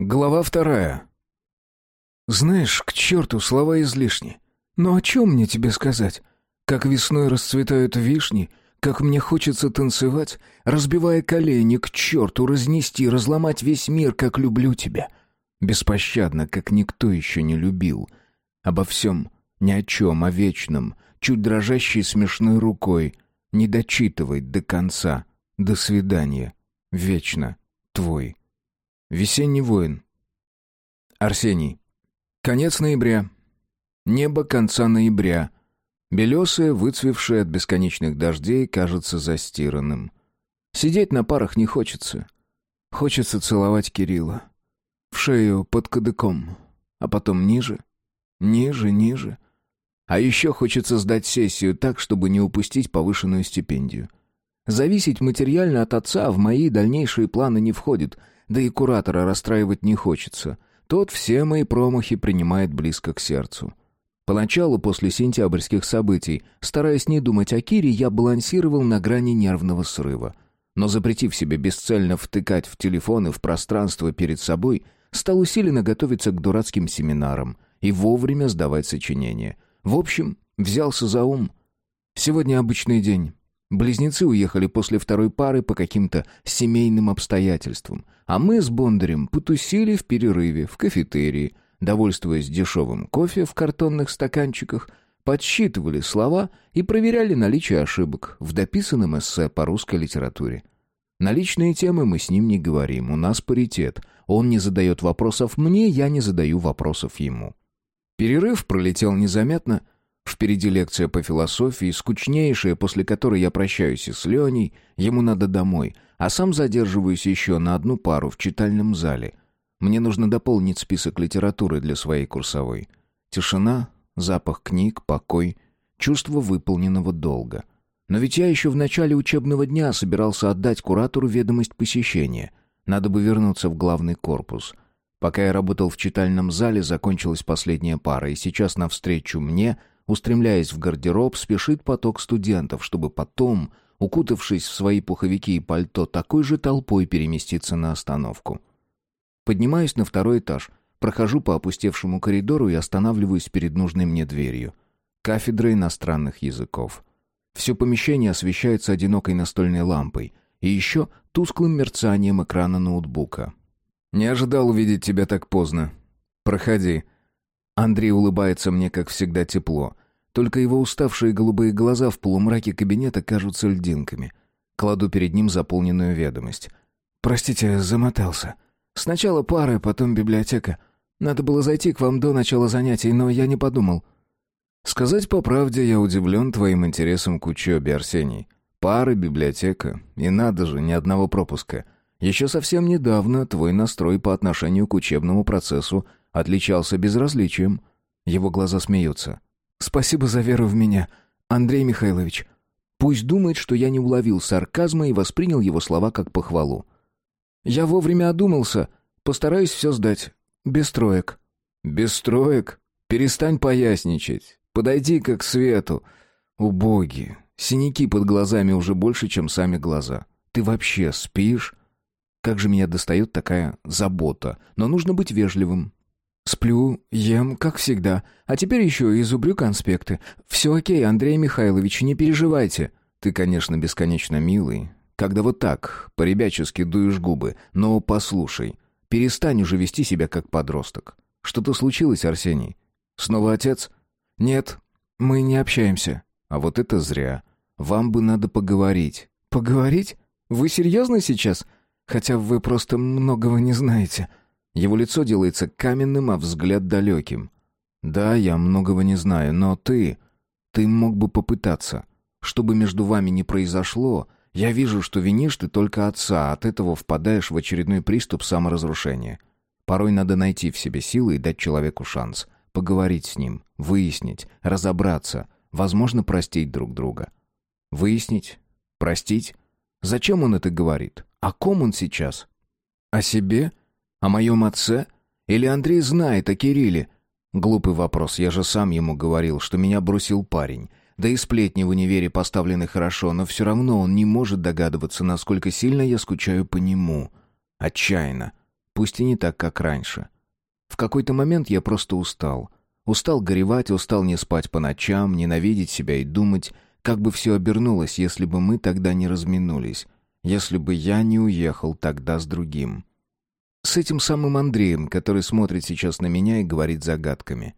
Глава вторая. Знаешь, к черту слова излишни. Но о чем мне тебе сказать? Как весной расцветают вишни, как мне хочется танцевать, разбивая колени, к черту разнести, разломать весь мир, как люблю тебя. Беспощадно, как никто еще не любил. Обо всем, ни о чем, о вечном, чуть дрожащей смешной рукой, не дочитывай до конца. До свидания. Вечно твой. Весенний воин. Арсений. Конец ноября. Небо конца ноября. Белесое, выцвевшее от бесконечных дождей, кажется застиранным. Сидеть на парах не хочется. Хочется целовать Кирилла. В шею под кадыком. А потом ниже. Ниже, ниже. А еще хочется сдать сессию так, чтобы не упустить повышенную стипендию. Зависеть материально от отца в мои дальнейшие планы не входит — да и куратора расстраивать не хочется. Тот все мои промахи принимает близко к сердцу. Поначалу, после сентябрьских событий, стараясь не думать о Кире, я балансировал на грани нервного срыва. Но запретив себе бесцельно втыкать в телефон и в пространство перед собой, стал усиленно готовиться к дурацким семинарам и вовремя сдавать сочинения. В общем, взялся за ум. Сегодня обычный день. Близнецы уехали после второй пары по каким-то семейным обстоятельствам, а мы с Бондарем потусили в перерыве в кафетерии, довольствуясь дешевым кофе в картонных стаканчиках, подсчитывали слова и проверяли наличие ошибок в дописанном эссе по русской литературе. На личные темы мы с ним не говорим, у нас паритет. Он не задает вопросов мне, я не задаю вопросов ему. Перерыв пролетел незаметно, Впереди лекция по философии, скучнейшая, после которой я прощаюсь и с Леней, ему надо домой, а сам задерживаюсь еще на одну пару в читальном зале. Мне нужно дополнить список литературы для своей курсовой. Тишина, запах книг, покой, чувство выполненного долга. Но ведь я еще в начале учебного дня собирался отдать куратору ведомость посещения. Надо бы вернуться в главный корпус. Пока я работал в читальном зале, закончилась последняя пара, и сейчас навстречу мне — Устремляясь в гардероб, спешит поток студентов, чтобы потом, укутавшись в свои пуховики и пальто, такой же толпой переместиться на остановку. Поднимаюсь на второй этаж, прохожу по опустевшему коридору и останавливаюсь перед нужной мне дверью. Кафедра иностранных языков. Все помещение освещается одинокой настольной лампой и еще тусклым мерцанием экрана ноутбука. «Не ожидал увидеть тебя так поздно. Проходи». Андрей улыбается мне, как всегда, тепло. Только его уставшие голубые глаза в полумраке кабинета кажутся льдинками. Кладу перед ним заполненную ведомость. «Простите, замотался. Сначала пары, потом библиотека. Надо было зайти к вам до начала занятий, но я не подумал». «Сказать по правде, я удивлен твоим интересом к учебе, Арсений. Пары, библиотека. И надо же, ни одного пропуска. Еще совсем недавно твой настрой по отношению к учебному процессу отличался безразличием». Его глаза смеются. Спасибо за веру в меня, Андрей Михайлович. Пусть думает, что я не уловил сарказма и воспринял его слова как похвалу. Я вовремя одумался, постараюсь все сдать. Без троек. Без троек? Перестань поясничать. Подойди как к свету. Убоги. Синяки под глазами уже больше, чем сами глаза. Ты вообще спишь? Как же меня достает такая забота. Но нужно быть вежливым. Сплю, ем, как всегда. А теперь еще и зубрю конспекты. Все окей, Андрей Михайлович, не переживайте. Ты, конечно, бесконечно милый. Когда вот так, по-ребячески дуешь губы. Но послушай, перестань уже вести себя как подросток. Что-то случилось, Арсений? Снова отец? Нет, мы не общаемся. А вот это зря. Вам бы надо поговорить. Поговорить? Вы серьезно сейчас? Хотя вы просто многого не знаете. Его лицо делается каменным, а взгляд далеким. «Да, я многого не знаю, но ты... Ты мог бы попытаться. Что бы между вами ни произошло, я вижу, что винишь ты только отца, а от этого впадаешь в очередной приступ саморазрушения. Порой надо найти в себе силы и дать человеку шанс. Поговорить с ним, выяснить, разобраться, возможно, простить друг друга. Выяснить? Простить? Зачем он это говорит? О ком он сейчас? О себе? О моем отце? Или Андрей знает о Кирилле? Глупый вопрос, я же сам ему говорил, что меня бросил парень. Да и сплетни в универе поставлены хорошо, но все равно он не может догадываться, насколько сильно я скучаю по нему. Отчаянно. пусть и не так, как раньше. В какой-то момент я просто устал. Устал горевать, устал не спать по ночам, ненавидеть себя и думать, как бы все обернулось, если бы мы тогда не разминулись, если бы я не уехал тогда с другим. С этим самым Андреем, который смотрит сейчас на меня и говорит загадками.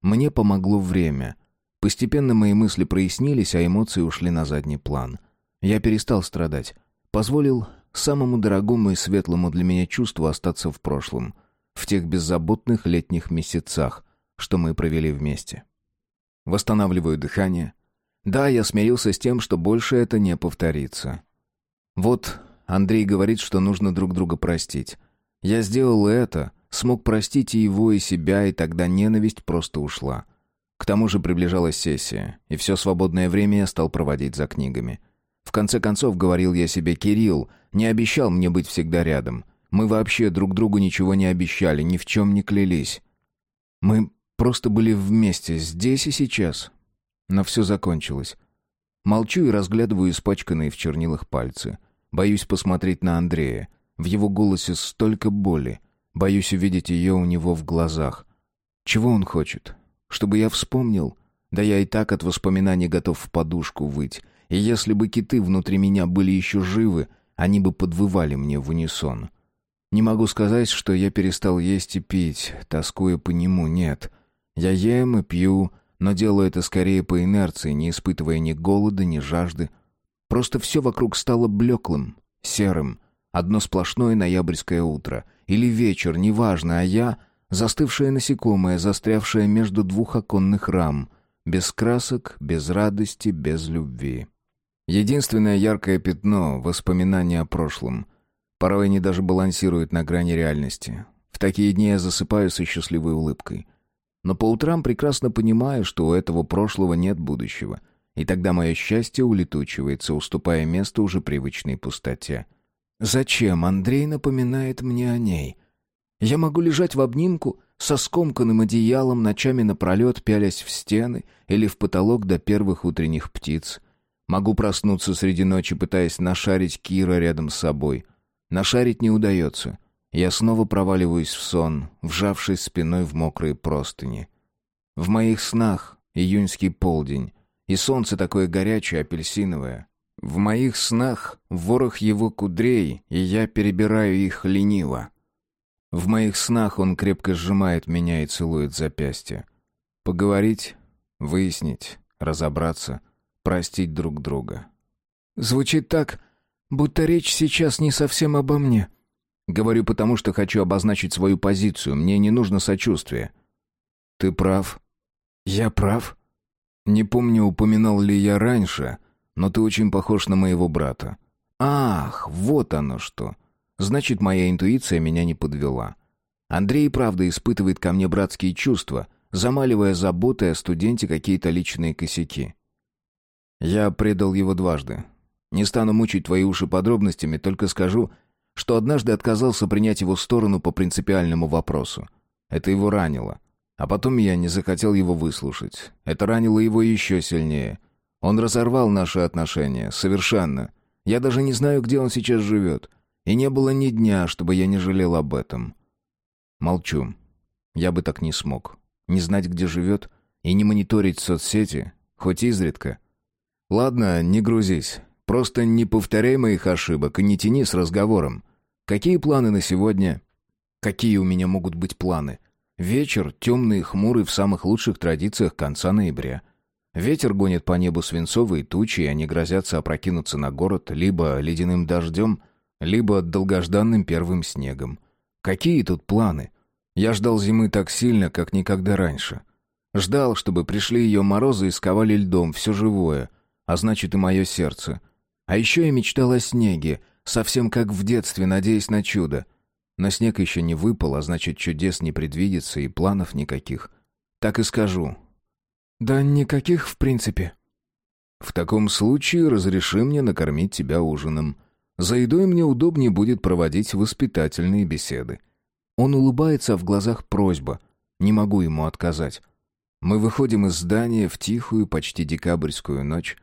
Мне помогло время. Постепенно мои мысли прояснились, а эмоции ушли на задний план. Я перестал страдать. Позволил самому дорогому и светлому для меня чувству остаться в прошлом, в тех беззаботных летних месяцах, что мы провели вместе. Восстанавливаю дыхание. Да, я смирился с тем, что больше это не повторится. Вот Андрей говорит, что нужно друг друга простить. Я сделал это, смог простить и его, и себя, и тогда ненависть просто ушла. К тому же приближалась сессия, и все свободное время я стал проводить за книгами. В конце концов, говорил я себе, Кирилл не обещал мне быть всегда рядом. Мы вообще друг другу ничего не обещали, ни в чем не клялись. Мы просто были вместе, здесь и сейчас. Но все закончилось. Молчу и разглядываю испачканные в чернилах пальцы. Боюсь посмотреть на Андрея. В его голосе столько боли. Боюсь увидеть ее у него в глазах. Чего он хочет? Чтобы я вспомнил? Да я и так от воспоминаний готов в подушку выть. И если бы киты внутри меня были еще живы, они бы подвывали мне в унисон. Не могу сказать, что я перестал есть и пить, тоскуя по нему, нет. Я ем и пью, но делаю это скорее по инерции, не испытывая ни голода, ни жажды. Просто все вокруг стало блеклым, серым. Одно сплошное ноябрьское утро. Или вечер, неважно, а я — застывшее насекомое, застрявшее между двух оконных рам. Без красок, без радости, без любви. Единственное яркое пятно — воспоминания о прошлом. Порой они даже балансируют на грани реальности. В такие дни я засыпаю со счастливой улыбкой. Но по утрам прекрасно понимаю, что у этого прошлого нет будущего. И тогда мое счастье улетучивается, уступая место уже привычной пустоте. Зачем Андрей напоминает мне о ней? Я могу лежать в обнимку со скомканным одеялом, ночами напролет пялясь в стены или в потолок до первых утренних птиц — Могу проснуться среди ночи, пытаясь нашарить Кира рядом с собой. Нашарить не удается. Я снова проваливаюсь в сон, вжавшись спиной в мокрые простыни. В моих снах июньский полдень, и солнце такое горячее, апельсиновое. В моих снах ворох его кудрей, и я перебираю их лениво. В моих снах он крепко сжимает меня и целует запястье. Поговорить, выяснить, разобраться — простить друг друга. Звучит так, будто речь сейчас не совсем обо мне. Говорю потому, что хочу обозначить свою позицию, мне не нужно сочувствие. Ты прав. Я прав. Не помню, упоминал ли я раньше, но ты очень похож на моего брата. Ах, вот оно что. Значит, моя интуиция меня не подвела. Андрей правда испытывает ко мне братские чувства, замаливая заботой о студенте какие-то личные косяки. Я предал его дважды. Не стану мучить твои уши подробностями, только скажу, что однажды отказался принять его сторону по принципиальному вопросу. Это его ранило. А потом я не захотел его выслушать. Это ранило его еще сильнее. Он разорвал наши отношения. Совершенно. Я даже не знаю, где он сейчас живет. И не было ни дня, чтобы я не жалел об этом. Молчу. Я бы так не смог. Не знать, где живет, и не мониторить соцсети, хоть изредка. «Ладно, не грузись. Просто не повторяй моих ошибок и не тяни с разговором. Какие планы на сегодня?» «Какие у меня могут быть планы?» Вечер темный и хмурый в самых лучших традициях конца ноября. Ветер гонит по небу свинцовые тучи, и они грозятся опрокинуться на город либо ледяным дождем, либо долгожданным первым снегом. Какие тут планы? Я ждал зимы так сильно, как никогда раньше. Ждал, чтобы пришли ее морозы и сковали льдом все живое — а значит и мое сердце. А еще я мечтал о снеге, совсем как в детстве, надеясь на чудо. Но снег еще не выпал, а значит чудес не предвидится и планов никаких. Так и скажу. Да никаких в принципе. В таком случае разреши мне накормить тебя ужином. За едой мне удобнее будет проводить воспитательные беседы. Он улыбается, а в глазах просьба. Не могу ему отказать. Мы выходим из здания в тихую, почти декабрьскую ночь.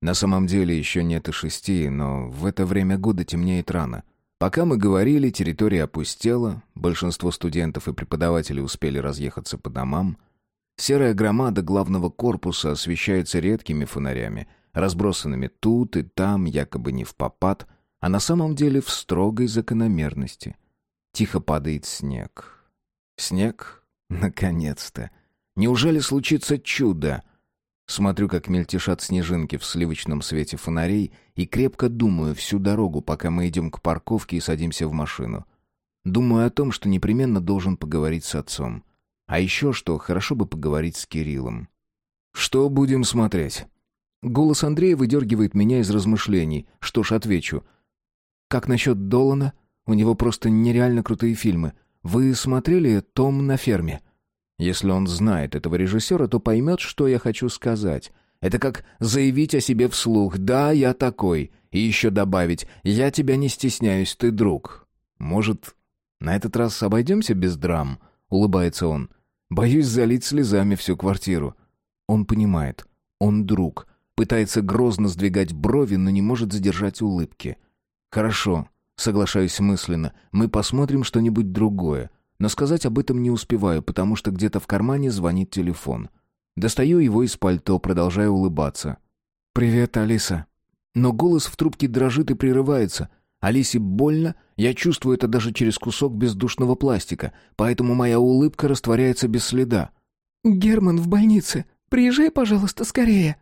На самом деле еще нет и шести, но в это время года темнеет рано. Пока мы говорили, территория опустела, большинство студентов и преподавателей успели разъехаться по домам. Серая громада главного корпуса освещается редкими фонарями, разбросанными тут и там, якобы не в попад, а на самом деле в строгой закономерности. Тихо падает снег. Снег? Наконец-то! Неужели случится чудо? Смотрю, как мельтешат снежинки в сливочном свете фонарей, и крепко думаю всю дорогу, пока мы идем к парковке и садимся в машину. Думаю о том, что непременно должен поговорить с отцом. А еще что, хорошо бы поговорить с Кириллом. «Что будем смотреть?» Голос Андрея выдергивает меня из размышлений. Что ж, отвечу. «Как насчет Долана? У него просто нереально крутые фильмы. Вы смотрели «Том на ферме»?» Если он знает этого режиссера, то поймет, что я хочу сказать. Это как заявить о себе вслух «Да, я такой», и еще добавить «Я тебя не стесняюсь, ты друг». Может, на этот раз обойдемся без драм? Улыбается он. Боюсь залить слезами всю квартиру. Он понимает. Он друг. Пытается грозно сдвигать брови, но не может задержать улыбки. Хорошо, соглашаюсь мысленно. Мы посмотрим что-нибудь другое. Но сказать об этом не успеваю, потому что где-то в кармане звонит телефон. Достаю его из пальто, продолжая улыбаться. «Привет, Алиса». Но голос в трубке дрожит и прерывается. Алисе больно, я чувствую это даже через кусок бездушного пластика, поэтому моя улыбка растворяется без следа. «Герман в больнице. Приезжай, пожалуйста, скорее».